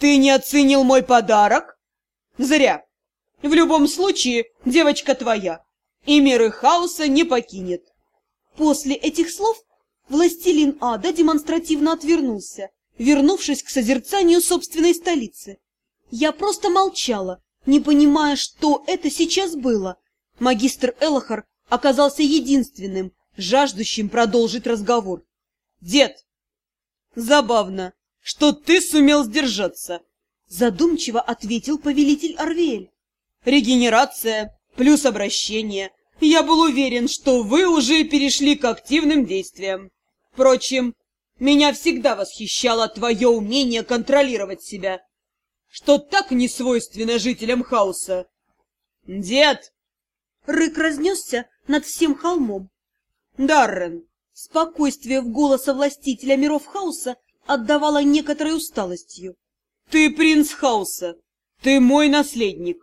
Ты не оценил мой подарок? Зря. В любом случае, девочка твоя, и миры хаоса не покинет. После этих слов властелин ада демонстративно отвернулся, вернувшись к созерцанию собственной столицы. Я просто молчала, не понимая, что это сейчас было. Магистр Элохар оказался единственным, жаждущим продолжить разговор. «Дед, забавно, что ты сумел сдержаться», задумчиво ответил повелитель Арвель. «Регенерация плюс обращение. Я был уверен, что вы уже перешли к активным действиям. Впрочем, меня всегда восхищало твое умение контролировать себя, что так не свойственно жителям хаоса. Дед!» Рык разнесся над всем холмом. Даррен, спокойствие в голоса властителя миров хаоса отдавало некоторой усталостью. Ты принц хаоса, ты мой наследник.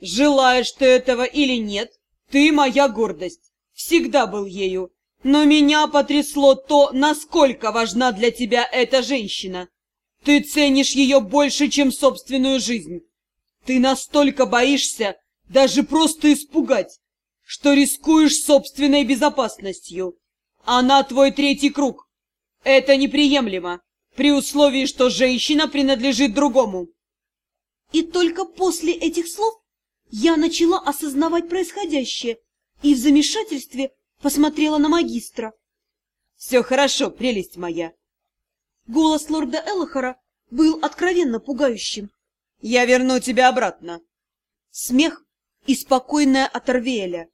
Желаешь ты этого или нет, ты моя гордость, всегда был ею. Но меня потрясло то, насколько важна для тебя эта женщина. Ты ценишь ее больше, чем собственную жизнь. Ты настолько боишься даже просто испугать, что рискуешь собственной безопасностью. Она твой третий круг. Это неприемлемо, при условии, что женщина принадлежит другому. И только после этих слов я начала осознавать происходящее и в замешательстве посмотрела на магистра. «Все хорошо, прелесть моя!» Голос лорда Элохора был откровенно пугающим. «Я верну тебя обратно!» Смех и спокойная Оторвеля.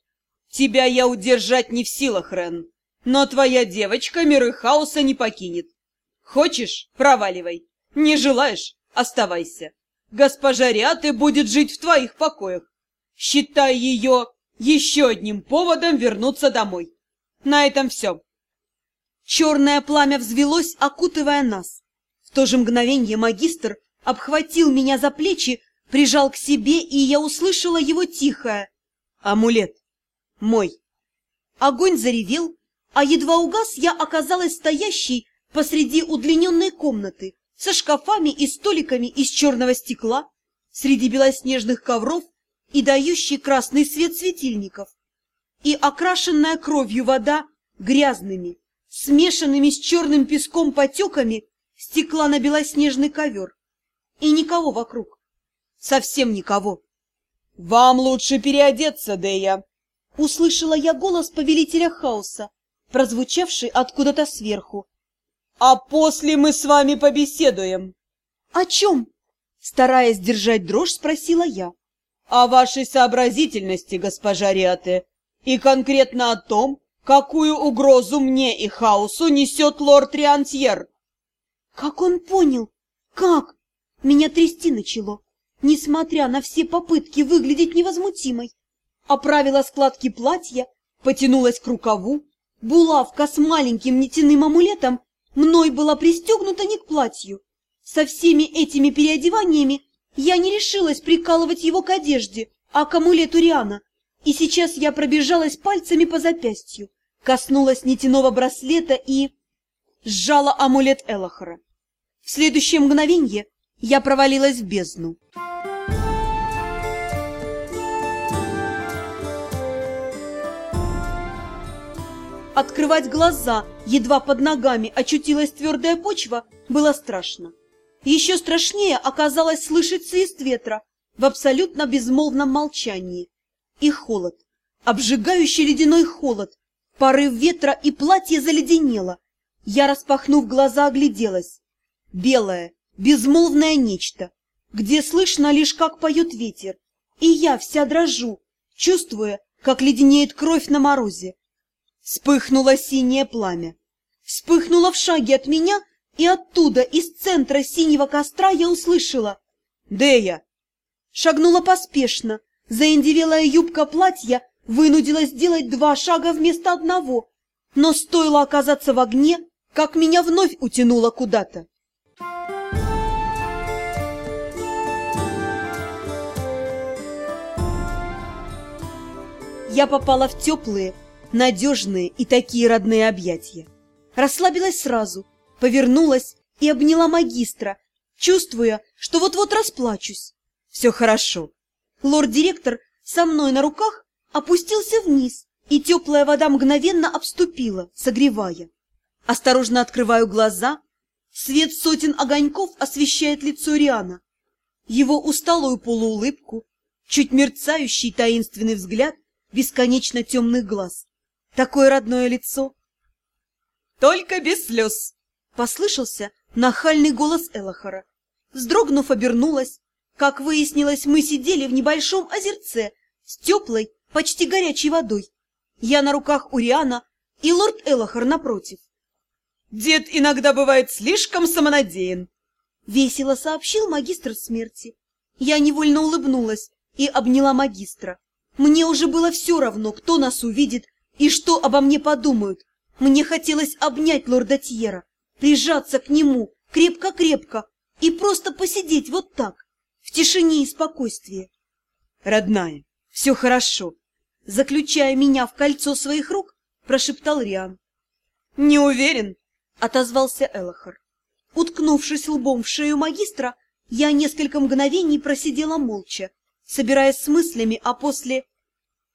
«Тебя я удержать не в силах, Рен, но твоя девочка миры хаоса не покинет. Хочешь — проваливай, не желаешь — оставайся. Госпожа Риаты будет жить в твоих покоях. Считай ее еще одним поводом вернуться домой. На этом все. Черное пламя взвелось, окутывая нас. В то же мгновенье магистр обхватил меня за плечи, прижал к себе, и я услышала его тихое «Амулет! Мой!» Огонь заревел, а едва угас, я оказалась стоящей посреди удлиненной комнаты со шкафами и столиками из черного стекла, среди белоснежных ковров и дающий красный свет светильников, и окрашенная кровью вода грязными, смешанными с черным песком потеками стекла на белоснежный ковер. И никого вокруг. Совсем никого. «Вам лучше переодеться, Дея!» Услышала я голос повелителя хаоса, прозвучавший откуда-то сверху. «А после мы с вами побеседуем!» «О чем?» Стараясь держать дрожь, спросила я. «О вашей сообразительности, госпожа Риате, и конкретно о том, какую угрозу мне и хаосу несет лорд Риантьер!» «Как он понял? Как?» Меня трясти начало несмотря на все попытки выглядеть невозмутимой. Оправила складки платья, потянулась к рукаву. Булавка с маленьким нитяным амулетом мной была пристегнута не к платью. Со всеми этими переодеваниями я не решилась прикалывать его к одежде, а к амулету Риана. И сейчас я пробежалась пальцами по запястью, коснулась нитяного браслета и... сжала амулет Элохора. В следующее мгновенье я провалилась в бездну. Открывать глаза, едва под ногами очутилась твердая почва, было страшно. Еще страшнее оказалось слышать свист ветра в абсолютно безмолвном молчании. И холод, обжигающий ледяной холод, порыв ветра и платье заледенело. Я, распахнув глаза, огляделась. Белое, безмолвное нечто, где слышно лишь, как поет ветер. И я вся дрожу, чувствуя, как леденеет кровь на морозе. Вспыхнуло синее пламя. Вспыхнуло в шаге от меня, и оттуда, из центра синего костра, я услышала «Дея!». Шагнула поспешно. Заиндивелая юбка платья вынудила сделать два шага вместо одного. Но стоило оказаться в огне, как меня вновь утянуло куда-то. Я попала в теплые, надежные и такие родные объятия. Расслабилась сразу, повернулась и обняла магистра, чувствуя, что вот-вот расплачусь. Все хорошо. Лорд-директор со мной на руках опустился вниз, и теплая вода мгновенно обступила, согревая. Осторожно открываю глаза. Свет сотен огоньков освещает лицо Риана. Его усталую полуулыбку, чуть мерцающий таинственный взгляд бесконечно темных глаз. Такое родное лицо. Только без слез. Послышался нахальный голос Элохора. Вздрогнув, обернулась. Как выяснилось, мы сидели в небольшом озерце с теплой, почти горячей водой. Я на руках у Риана и лорд Элохор напротив. Дед иногда бывает слишком самонадеян. Весело сообщил магистр смерти. Я невольно улыбнулась и обняла магистра. Мне уже было все равно, кто нас увидит и что обо мне подумают. Мне хотелось обнять лорда Тьера, прижаться к нему крепко-крепко и просто посидеть вот так, в тишине и спокойствии. Родная, все хорошо. Заключая меня в кольцо своих рук, прошептал Риан. Не уверен, отозвался Элохор. Уткнувшись лбом в шею магистра, я несколько мгновений просидела молча, собираясь с мыслями, а после...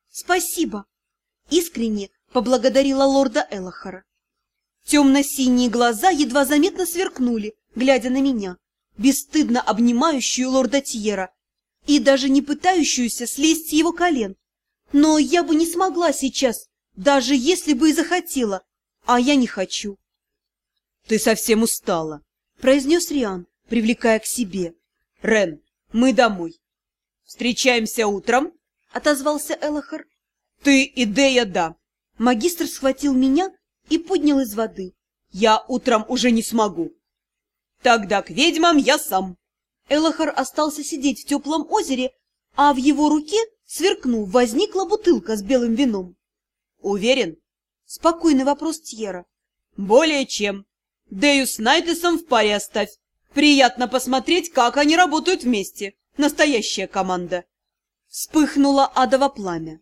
«Спасибо!» Искренне поблагодарила лорда Элохора. Темно-синие глаза едва заметно сверкнули, глядя на меня, бесстыдно обнимающую лорда Тьера и даже не пытающуюся слезть с его колен. Но я бы не смогла сейчас, даже если бы и захотела, а я не хочу. — Ты совсем устала, — произнес Риан, привлекая к себе. — Рен, мы домой. — Встречаемся утром, — отозвался Элохор. — Ты и Дея да. Магистр схватил меня и поднял из воды. — Я утром уже не смогу. — Тогда к ведьмам я сам. Элохор остался сидеть в теплом озере, а в его руке, сверкнув, возникла бутылка с белым вином. — Уверен? — спокойный вопрос Тьера. — Более чем. Дею с Найтесом в паре оставь. Приятно посмотреть, как они работают вместе. Настоящая команда. Вспыхнуло адово пламя.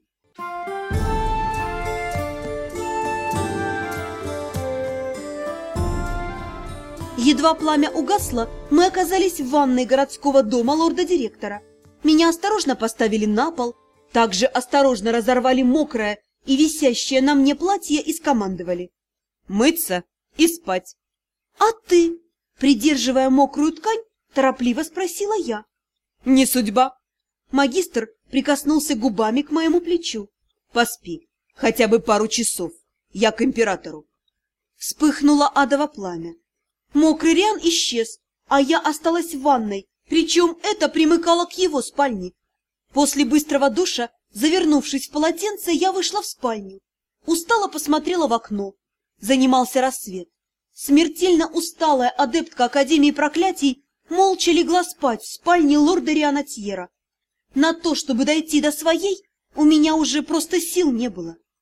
Едва пламя угасло, мы оказались в ванной городского дома лорда-директора. Меня осторожно поставили на пол, также осторожно разорвали мокрое и висящее на мне платье и скомандовали. «Мыться и спать». «А ты?» Придерживая мокрую ткань, торопливо спросила я. «Не судьба». Магистр прикоснулся губами к моему плечу. «Поспи, хотя бы пару часов. Я к императору». Вспыхнуло адово пламя. Мокрый Риан исчез, а я осталась в ванной, причем это примыкало к его спальне. После быстрого душа, завернувшись в полотенце, я вышла в спальню. Устало посмотрела в окно. Занимался рассвет. Смертельно усталая адептка Академии проклятий молча легла спать в спальне лорда Риана Тьера. На то, чтобы дойти до своей, у меня уже просто сил не было.